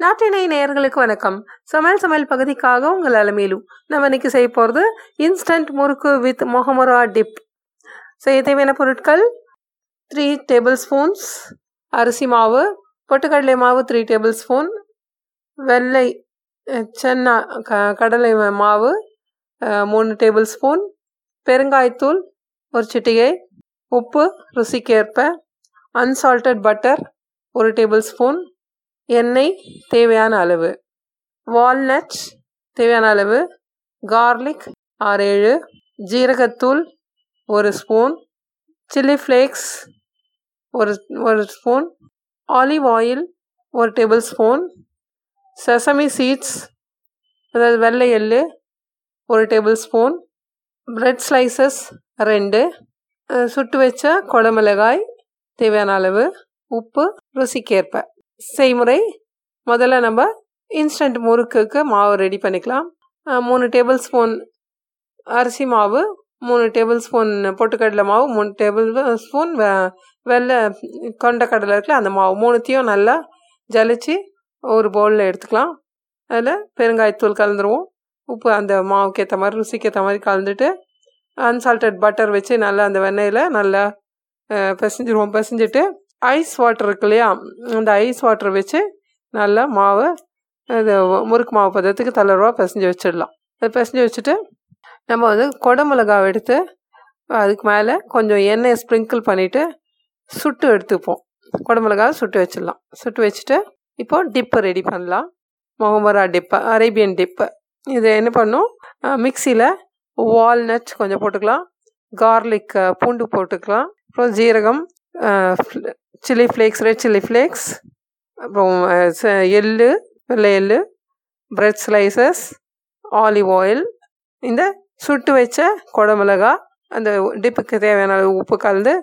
நாட்டினை நேயர்களுக்கு வணக்கம். சமையல் சமையல் பகுதிக்காக உங்கள் அலமேலும் நம்ம இன்னைக்கு செய்ய போகிறது instant murukku with muhammara tip செய்ய தேவையான பொருட்கள் த்ரீ டேபிள் ஸ்பூன்ஸ் அரிசி மாவு பொட்டுக்கடலை மாவு த்ரீ டேபிள் ஸ்பூன் வெள்ளை சென்னா க கடலை மாவு மூணு டேபிள் ஸ்பூன் பெருங்காயத்தூள் ஒரு சிட்டிகை உப்பு ருசிக்கேற்ப அன்சால்டட் பட்டர் ஒரு டேபிள் ஸ்பூன் எண்ணெய் தேவையான அளவு. வால்நட்ஸ் தேவையான அளவு. கார்லிக் ஆறு ஏழு. ஜீரகத்தூள் ஒரு ஸ்பூன். சில்லி ஃப்ளேக்ஸ் ஒரு ஒரு ஸ்பூன். ஆலிவ் ஆயில் ஒரு டேபிள் ஸ்பூன். செசமி சீட்ஸ் அதாவது வெள்ளை எள்ளு ஒரு டேபிள் ஸ்பூன். பிரெட் ஸ்லைசஸ் ரெண்டு. சுட்டு வச்ச குடமிளகாய் தேவையான அளவு. உப்பு ருசிக்கேற்ப. செய்முறை. முதல்ல நம்ம இன்ஸ்டன்ட் முறுக்குக்கு மாவு ரெடி பண்ணிக்கலாம். மூணு டேபிள் ஸ்பூன் அரிசி மாவு மூணு டேபிள் ஸ்பூன் பொட்டுக்கடலை மாவு மூணு டேபிள் ஸ்பூன் வெ வெள்ளை கொண்டக்கடலை இருக்குல்ல அந்த மாவு மூணுத்தையும் நல்லா ஜலிச்சு ஒரு பவுலில் எடுத்துக்கலாம். அதில் பெருங்காயத்தூள் கலந்துருவோம். உப்பு அந்த மாவுக்கு ஏற்ற மாதிரி ருசிக்கு ஏற்ற மாதிரி கலந்துட்டு அன்சால்டட் பட்டர் வச்சு நல்லா அந்த வெண்ணெயில் நல்லா பிசைஞ்சிருவோம். பிசைஞ்சிட்டு ஐஸ் வாட்டர் இருக்கு இல்லையா? அந்த ஐஸ் வாட்டர் வச்சு நல்லா மாவை இது முறுக்கு மாவு பதத்துக்கு தளர்வாக பிசைஞ்சு வச்சிடலாம். அதை பிசைஞ்சு வச்சுட்டு நம்ம வந்து கொடமிளகாவை எடுத்து அதுக்கு மேலே கொஞ்சம் எண்ணெய் ஸ்ப்ரிங்கிள் பண்ணிவிட்டு சுட்டு எடுத்துப்போம். குடமிளகாவை சுட்டு வச்சிடலாம். சுட்டு வச்சுட்டு இப்போ டிப்பை ரெடி பண்ணலாம். முகமரா டிப்பு அரேபியன் டிப்பு இது என்ன பண்ணும்? மிக்சியில் வால்நட் கொஞ்சம் போட்டுக்கலாம். கார்லிக் பூண்டு போட்டுக்கலாம். அப்புறம் ஜீரகம் chilli flakes red chilli flakes அப்புறம் ச- எள்ளு வெள்ளை எள்ளு பிரெட் ஸ்லைசஸ் ஆலிவ் ஆயில் இந்த சுட்டு வச்ச குடமிளகா அந்த டிப்புக்கு தேவையான அளவு உப்பு கலந்து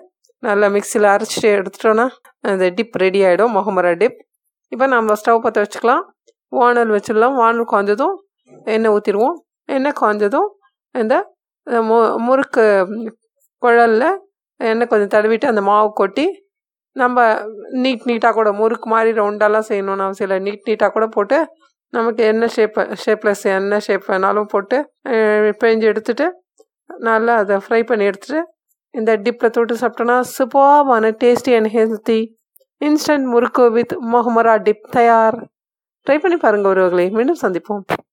நல்லா மிக்சியில் அரைச்சிட்டு எடுத்துட்டோன்னா அந்த டிப் ரெடி ஆகிடும் முகமரா டிப் இப்போ நம்ம ஸ்டவ் பற்ற வச்சுக்கலாம். வானல் வச்சிடலாம். வானல் காய்ஞ்சதும் எண்ணெய் ஊற்றிடுவோம் எண்ணெய் காய்ஞ்சதும் இந்த மு முறுக்கு குழலில் எண்ணெய் கொஞ்சம் தடவிட்டு அந்த மாவு கொட்டி நம்ம நீட் நீட்டாக கூட முறுக்கு மாதிரி ரவுண்டெல்லாம் செய்யணும்னு அவசியம் இல்லை. நீட் நீட்டாக கூட போட்டு நமக்கு என்ன ஷேப் ஷேப்லெஸ் என்ன ஷேப் வேணாலும் போட்டு பெஞ்சு பிழிஞ்சு எடுத்துட்டு நல்லா அதை ஃப்ரை பண்ணி எடுத்துட்டு இந்த டிப்பில் தொட்டு சாப்பிட்டோன்னா சூப்பர்பான tasty and healthy instant murukku with muhammara dip தயார். ட்ரை பண்ணி பாருங்கள் ஒருவர்களை மீண்டும் சந்திப்போம்.